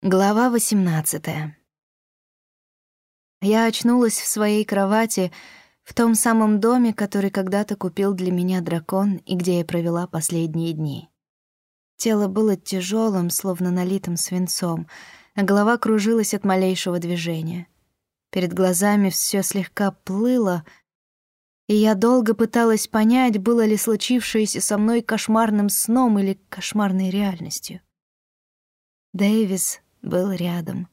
Глава 18 Я очнулась в своей кровати в том самом доме, который когда-то купил для меня дракон и где я провела последние дни. Тело было тяжелым, словно налитым свинцом, а голова кружилась от малейшего движения. Перед глазами все слегка плыло, и я долго пыталась понять, было ли случившееся со мной кошмарным сном или кошмарной реальностью. Дэвис был рядом.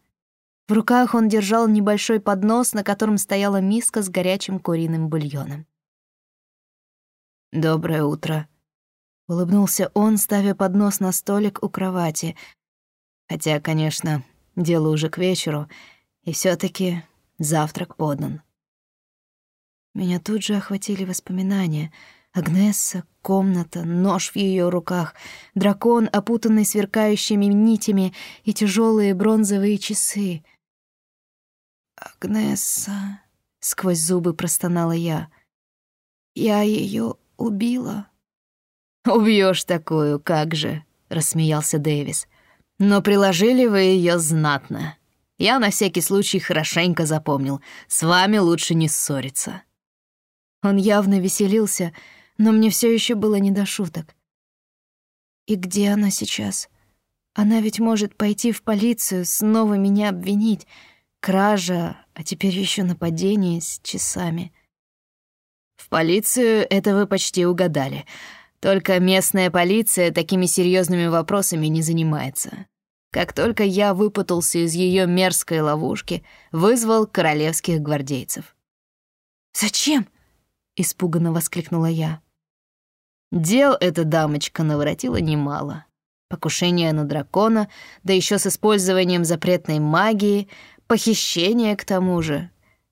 В руках он держал небольшой поднос, на котором стояла миска с горячим куриным бульоном. «Доброе утро», — улыбнулся он, ставя поднос на столик у кровати. Хотя, конечно, дело уже к вечеру, и все таки завтрак подан. Меня тут же охватили воспоминания — Агнесса, комната, нож в ее руках, дракон, опутанный сверкающими нитями, и тяжелые бронзовые часы. «Агнесса», — сквозь зубы простонала я, — «я ее убила». Убьешь такую, как же», — рассмеялся Дэвис. «Но приложили вы ее знатно. Я на всякий случай хорошенько запомнил. С вами лучше не ссориться». Он явно веселился, — но мне все еще было не до шуток. И где она сейчас? Она ведь может пойти в полицию, снова меня обвинить. Кража, а теперь еще нападение с часами. В полицию это вы почти угадали. Только местная полиция такими серьезными вопросами не занимается. Как только я выпутался из ее мерзкой ловушки, вызвал королевских гвардейцев. «Зачем?» — испуганно воскликнула я. Дел эта дамочка наворотила немало. Покушение на дракона, да еще с использованием запретной магии, похищение к тому же.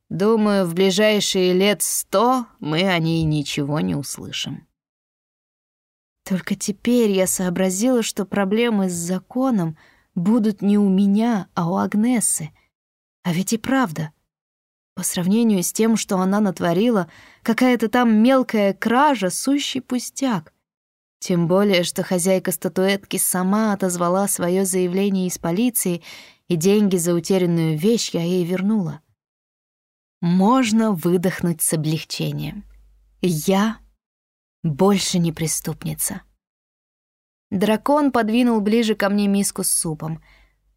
Думаю, в ближайшие лет сто мы о ней ничего не услышим. Только теперь я сообразила, что проблемы с законом будут не у меня, а у Агнессы. А ведь и правда — по сравнению с тем, что она натворила, какая-то там мелкая кража — сущий пустяк. Тем более, что хозяйка статуэтки сама отозвала свое заявление из полиции, и деньги за утерянную вещь я ей вернула. Можно выдохнуть с облегчением. Я больше не преступница. Дракон подвинул ближе ко мне миску с супом.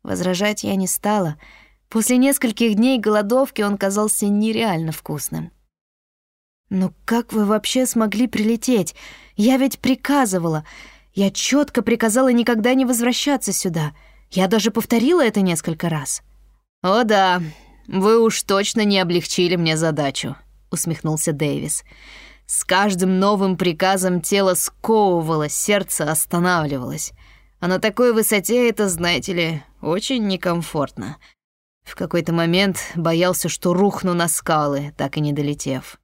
Возражать я не стала — После нескольких дней голодовки он казался нереально вкусным. «Ну как вы вообще смогли прилететь? Я ведь приказывала. Я четко приказала никогда не возвращаться сюда. Я даже повторила это несколько раз». «О да, вы уж точно не облегчили мне задачу», — усмехнулся Дэвис. «С каждым новым приказом тело сковывало, сердце останавливалось. А на такой высоте это, знаете ли, очень некомфортно. В какой-то момент боялся, что рухну на скалы, так и не долетев.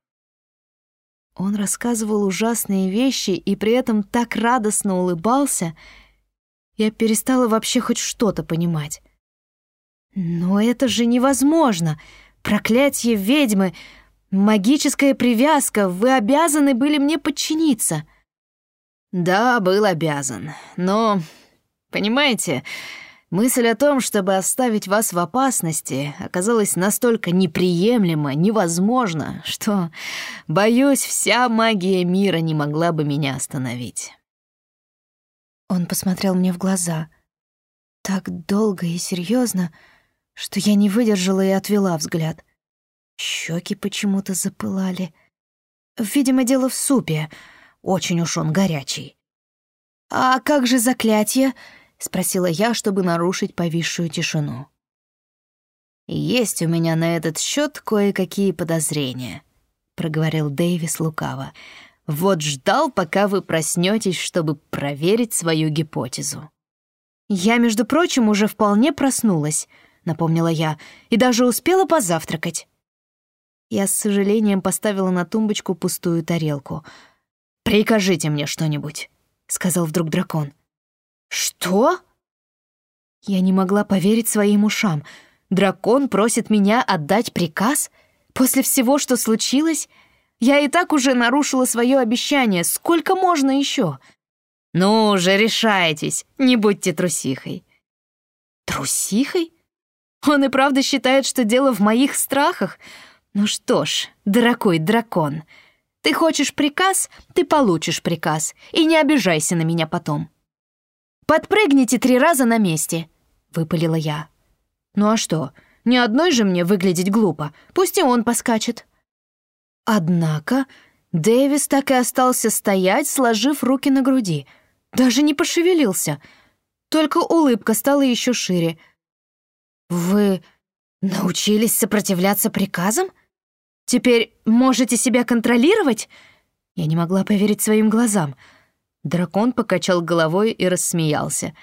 Он рассказывал ужасные вещи и при этом так радостно улыбался, я перестала вообще хоть что-то понимать. Но это же невозможно! Проклятие ведьмы! Магическая привязка! Вы обязаны были мне подчиниться!» «Да, был обязан. Но, понимаете, Мысль о том, чтобы оставить вас в опасности, оказалась настолько неприемлема, невозможна, что, боюсь, вся магия мира не могла бы меня остановить. Он посмотрел мне в глаза. Так долго и серьезно, что я не выдержала и отвела взгляд. Щеки почему-то запылали. Видимо, дело в супе. Очень уж он горячий. «А как же заклятие?» — спросила я, чтобы нарушить повисшую тишину. «Есть у меня на этот счет кое-какие подозрения», — проговорил Дэвис лукаво. «Вот ждал, пока вы проснетесь, чтобы проверить свою гипотезу». «Я, между прочим, уже вполне проснулась», — напомнила я, «и даже успела позавтракать». Я с сожалением поставила на тумбочку пустую тарелку. «Прикажите мне что-нибудь», — сказал вдруг дракон. «Что?» Я не могла поверить своим ушам. Дракон просит меня отдать приказ? После всего, что случилось? Я и так уже нарушила свое обещание. Сколько можно еще? «Ну же, решайтесь, не будьте трусихой». Трусихой? Он и правда считает, что дело в моих страхах? Ну что ж, дорогой дракон, ты хочешь приказ, ты получишь приказ, и не обижайся на меня потом. «Подпрыгните три раза на месте», — выпалила я. «Ну а что, ни одной же мне выглядеть глупо, пусть и он поскачет». Однако Дэвис так и остался стоять, сложив руки на груди. Даже не пошевелился. Только улыбка стала еще шире. «Вы научились сопротивляться приказам? Теперь можете себя контролировать?» Я не могла поверить своим глазам. Дракон покачал головой и рассмеялся.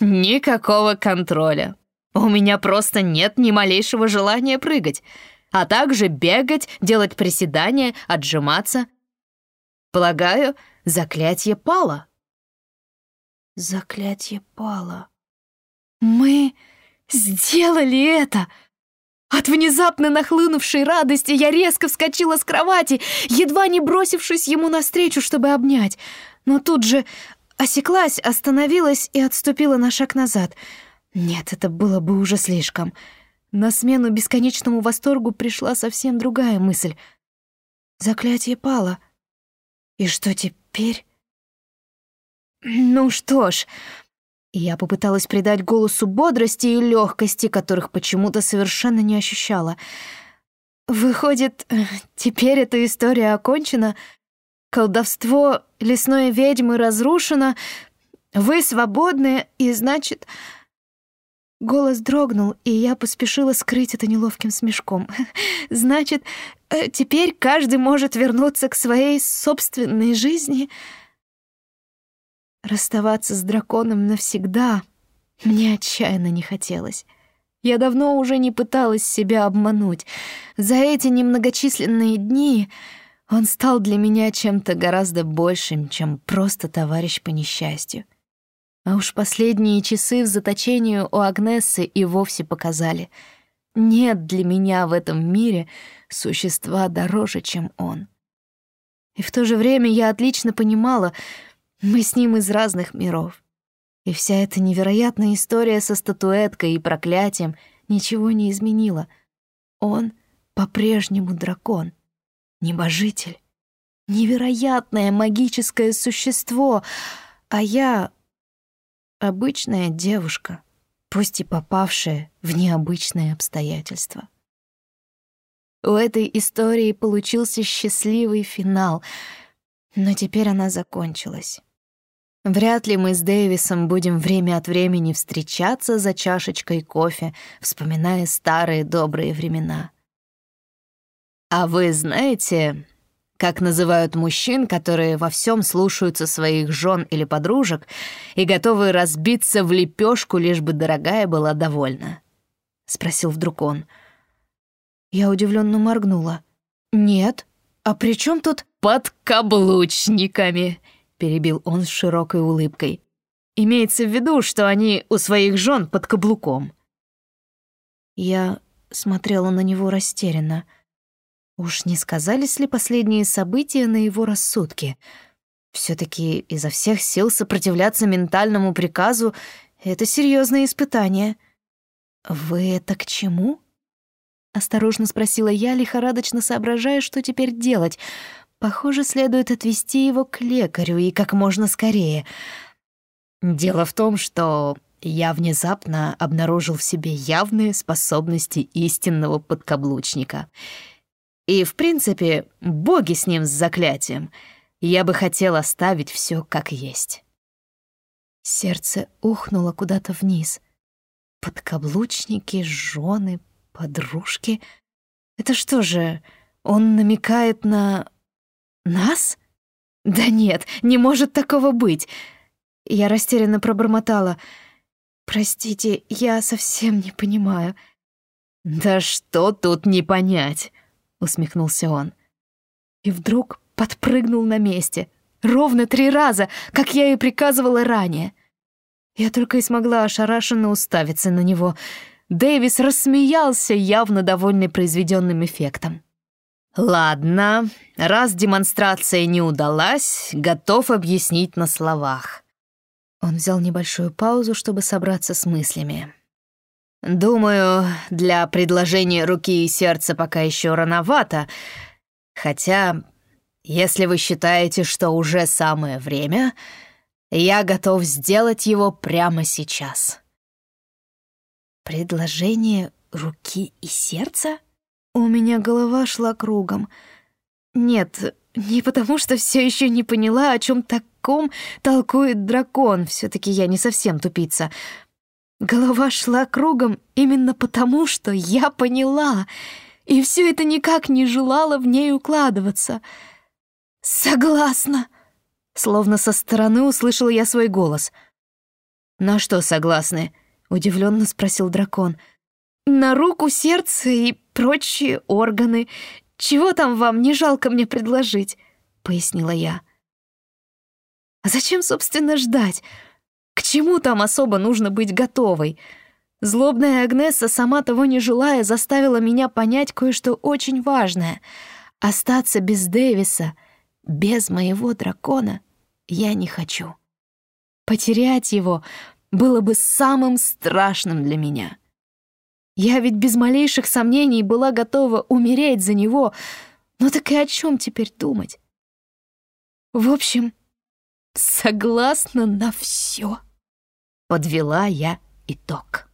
«Никакого контроля. У меня просто нет ни малейшего желания прыгать а также бегать, делать приседания, отжиматься. Полагаю, заклятие пало. Заклятие пало. Мы сделали это! От внезапно нахлынувшей радости я резко вскочила с кровати, едва не бросившись ему навстречу, чтобы обнять. Но тут же осеклась, остановилась и отступила на шаг назад. Нет, это было бы уже слишком. На смену бесконечному восторгу пришла совсем другая мысль. Заклятие пало. И что теперь? Ну что ж, я попыталась придать голосу бодрости и легкости, которых почему-то совершенно не ощущала. Выходит, теперь эта история окончена, колдовство лесной ведьмы разрушено, вы свободны, и значит... Голос дрогнул, и я поспешила скрыть это неловким смешком. «Значит, э, теперь каждый может вернуться к своей собственной жизни?» Расставаться с драконом навсегда мне отчаянно не хотелось. Я давно уже не пыталась себя обмануть. За эти немногочисленные дни он стал для меня чем-то гораздо большим, чем просто товарищ по несчастью. А уж последние часы в заточении у Агнессы и вовсе показали. Нет для меня в этом мире существа дороже, чем он. И в то же время я отлично понимала, мы с ним из разных миров. И вся эта невероятная история со статуэткой и проклятием ничего не изменила. Он по-прежнему дракон, небожитель, невероятное магическое существо, а я Обычная девушка, пусть и попавшая в необычные обстоятельства. У этой истории получился счастливый финал, но теперь она закончилась. Вряд ли мы с Дэвисом будем время от времени встречаться за чашечкой кофе, вспоминая старые добрые времена. А вы знаете, как называют мужчин, которые во всем слушаются своих жен или подружек и готовы разбиться в лепешку, лишь бы дорогая была довольна? Спросил вдруг он. Я удивленно моргнула. Нет, а при чем тут под каблучниками? Перебил он с широкой улыбкой. Имеется в виду, что они у своих жен под каблуком. Я смотрела на него растерянно. Уж не сказались ли последние события на его рассудке? все таки изо всех сил сопротивляться ментальному приказу — это серьезное испытание. «Вы это к чему?» — осторожно спросила я, лихорадочно соображая, что теперь делать. Похоже, следует отвезти его к лекарю и как можно скорее. Дело в том, что я внезапно обнаружил в себе явные способности истинного подкаблучника — и, в принципе, боги с ним с заклятием. Я бы хотел оставить все как есть. Сердце ухнуло куда-то вниз. Подкаблучники, жены, подружки. Это что же, он намекает на... нас? Да нет, не может такого быть. Я растерянно пробормотала. «Простите, я совсем не понимаю». «Да что тут не понять?» Усмехнулся он. И вдруг подпрыгнул на месте. Ровно три раза, как я и приказывала ранее. Я только и смогла ошарашенно уставиться на него. Дэвис рассмеялся, явно довольный произведенным эффектом. «Ладно, раз демонстрация не удалась, готов объяснить на словах». Он взял небольшую паузу, чтобы собраться с мыслями. Думаю, для предложения руки и сердца пока еще рановато, хотя, если вы считаете, что уже самое время, я готов сделать его прямо сейчас. Предложение руки и сердца? У меня голова шла кругом. Нет, не потому что все еще не поняла, о чем таком толкует дракон. Все-таки я не совсем тупица. Голова шла кругом именно потому, что я поняла, и все это никак не желало в ней укладываться. «Согласна!» Словно со стороны услышала я свой голос. «На что согласны?» — удивленно спросил дракон. «На руку, сердце и прочие органы. Чего там вам не жалко мне предложить?» — пояснила я. «А зачем, собственно, ждать?» К чему там особо нужно быть готовой? Злобная Агнесса, сама того не желая, заставила меня понять кое-что очень важное. Остаться без Дэвиса, без моего дракона, я не хочу. Потерять его было бы самым страшным для меня. Я ведь без малейших сомнений была готова умереть за него, но так и о чем теперь думать? В общем, согласна на все. Подвела я итог.